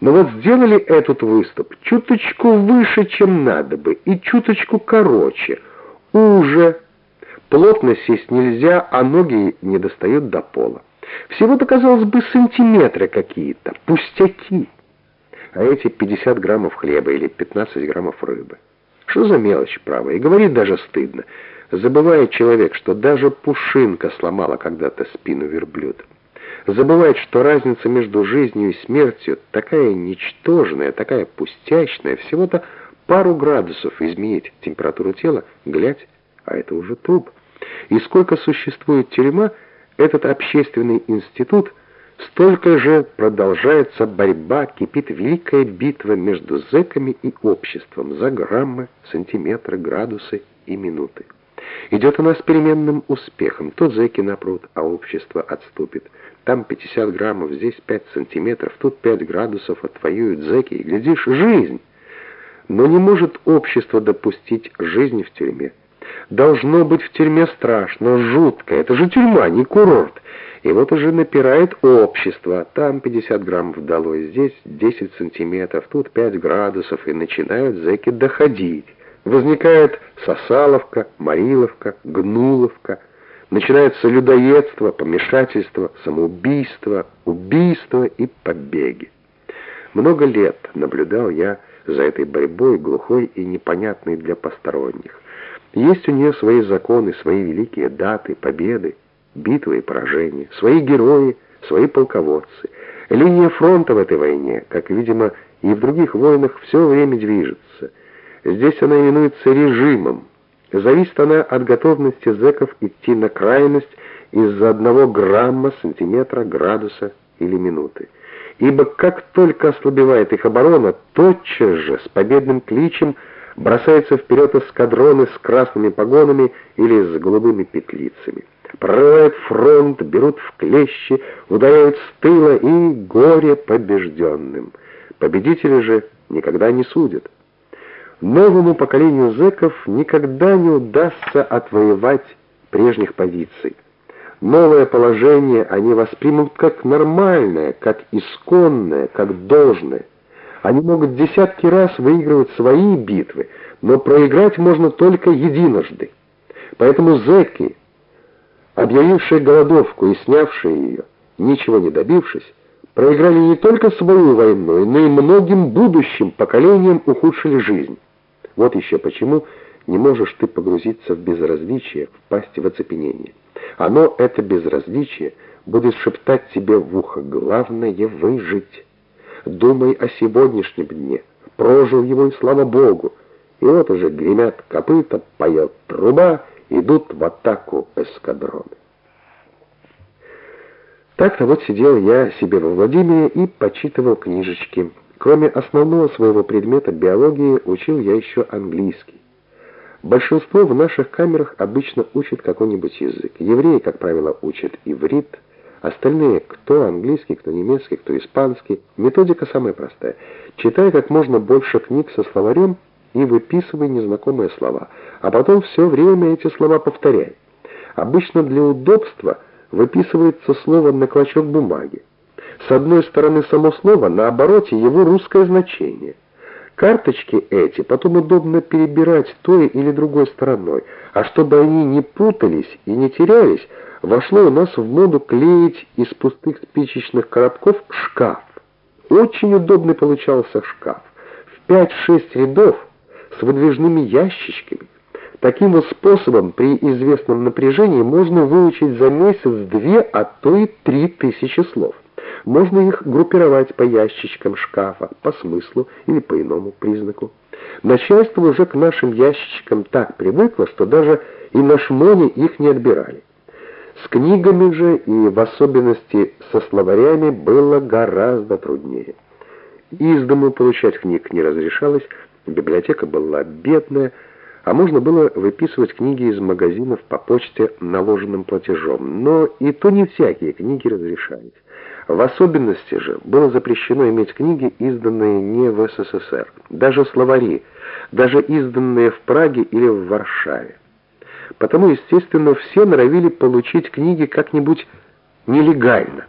Но вот сделали этот выступ чуточку выше, чем надо бы, и чуточку короче, уже. Плотно сесть нельзя, а ноги не достают до пола. Всего-то, казалось бы, сантиметры какие-то, пустяки. А эти 50 граммов хлеба или 15 граммов рыбы. Что за мелочь, право, и говорит даже стыдно. Забывает человек, что даже пушинка сломала когда-то спину верблюда. Забывает, что разница между жизнью и смертью такая ничтожная, такая пустячная, всего-то пару градусов изменить температуру тела, глядь, а это уже труп. И сколько существует тюрьма, этот общественный институт, столько же продолжается борьба, кипит великая битва между зэками и обществом за граммы, сантиметры, градусы и минуты. Идет она с переменным успехом. То зэки напрут, а общество отступит. Там 50 граммов, здесь 5 сантиметров, тут 5 градусов отвоюют зэки. И, глядишь, жизнь. Но не может общество допустить жизни в тюрьме. Должно быть в тюрьме страшно, жутко. Это же тюрьма, не курорт. И вот уже напирает общество. Там 50 граммов долой, здесь 10 сантиметров, тут 5 градусов. И начинают зэки доходить. Возникает Сосаловка, Мариловка, Гнуловка. Начинается людоедство, помешательство, самоубийство, убийство и побеги. Много лет наблюдал я за этой борьбой, глухой и непонятной для посторонних. Есть у нее свои законы, свои великие даты, победы, битвы и поражения, свои герои, свои полководцы. Линия фронта в этой войне, как, видимо, и в других войнах, все время движется — Здесь она именуется режимом. Зависит она от готовности зэков идти на крайность из-за одного грамма, сантиметра, градуса или минуты. Ибо как только ослабевает их оборона, тотчас же с победным кличем бросаются вперед эскадроны с красными погонами или с голубыми петлицами. Прорывают фронт, берут в клещи, ударяют с тыла и горе побежденным. Победители же никогда не судят. Новому поколению зэков никогда не удастся отвоевать прежних позиций. Новое положение они воспримут как нормальное, как исконное, как должное. Они могут десятки раз выигрывать свои битвы, но проиграть можно только единожды. Поэтому зэки, объявившие голодовку и снявшие ее, ничего не добившись, проиграли не только свою войну, но и многим будущим поколениям ухудшили жизнь. Вот еще почему не можешь ты погрузиться в безразличие, впасть в оцепенение. Оно, это безразличие, будет шептать тебе в ухо «Главное — выжить». Думай о сегодняшнем дне. Прожил его, и слава Богу. И вот уже гремят копыта, поет труба, идут в атаку эскадроны. Так-то вот сидел я себе во Владимире и почитывал книжечки. Кроме основного своего предмета биологии, учил я еще английский. Большинство в наших камерах обычно учат какой-нибудь язык. Евреи, как правило, учат иврит, остальные кто английский, кто немецкий, кто испанский. Методика самая простая. Читай как можно больше книг со словарем и выписывай незнакомые слова, а потом все время эти слова повторяй. Обычно для удобства выписывается слово на клочок бумаги. С одной стороны само слово, на обороте его русское значение. Карточки эти потом удобно перебирать той или другой стороной, а чтобы они не путались и не терялись, вошло у нас в моду клеить из пустых спичечных коробков шкаф. Очень удобный получался шкаф. В 5-6 рядов с выдвижными ящичками. Таким вот способом при известном напряжении можно выучить за месяц две, а то и три тысячи слов. Можно их группировать по ящичкам шкафа, по смыслу или по иному признаку. Начальство уже к нашим ящичкам так привыкло, что даже и на шмоне их не отбирали. С книгами же и в особенности со словарями было гораздо труднее. Из дому получать книг не разрешалось, библиотека была бедная, а можно было выписывать книги из магазинов по почте наложенным платежом. Но и то не всякие книги разрешались. В особенности же было запрещено иметь книги, изданные не в СССР, даже словари, даже изданные в Праге или в Варшаве. Потому, естественно, все норовили получить книги как-нибудь нелегально.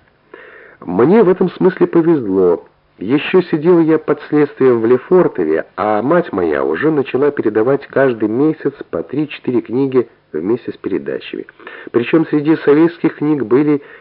Мне в этом смысле повезло. Еще сидел я под следствием в Лефортове, а мать моя уже начала передавать каждый месяц по 3-4 книги вместе с передачами. Причем среди советских книг были